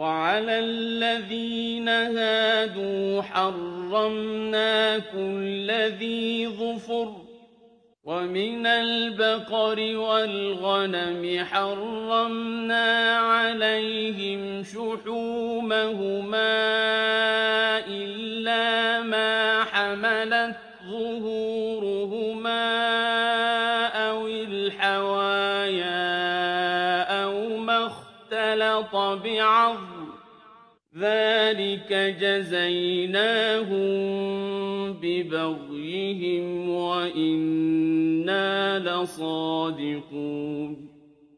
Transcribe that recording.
وَعَلَى الَّذِينَ هَادُوا حَرَّمْنَا كُلَّ ذِي ظُفُرٍ ۖ وَمِنَ الْبَقَرِ وَالْغَنَمِ حَرَّمْنَا عَلَيْهِمْ شُحُومَهُمَا إِلَّا مَا حَمَلَتْ ظُهُورُهُمَا أَوِ الْحَوَايَا اخْتَلَطَ بِعَظْمٍ ۚ ذَٰلِكَ جَزَيْنَاهُم بِبَغْيِهِمْ ۖ وَإِنَّا لَصَادِقُونَ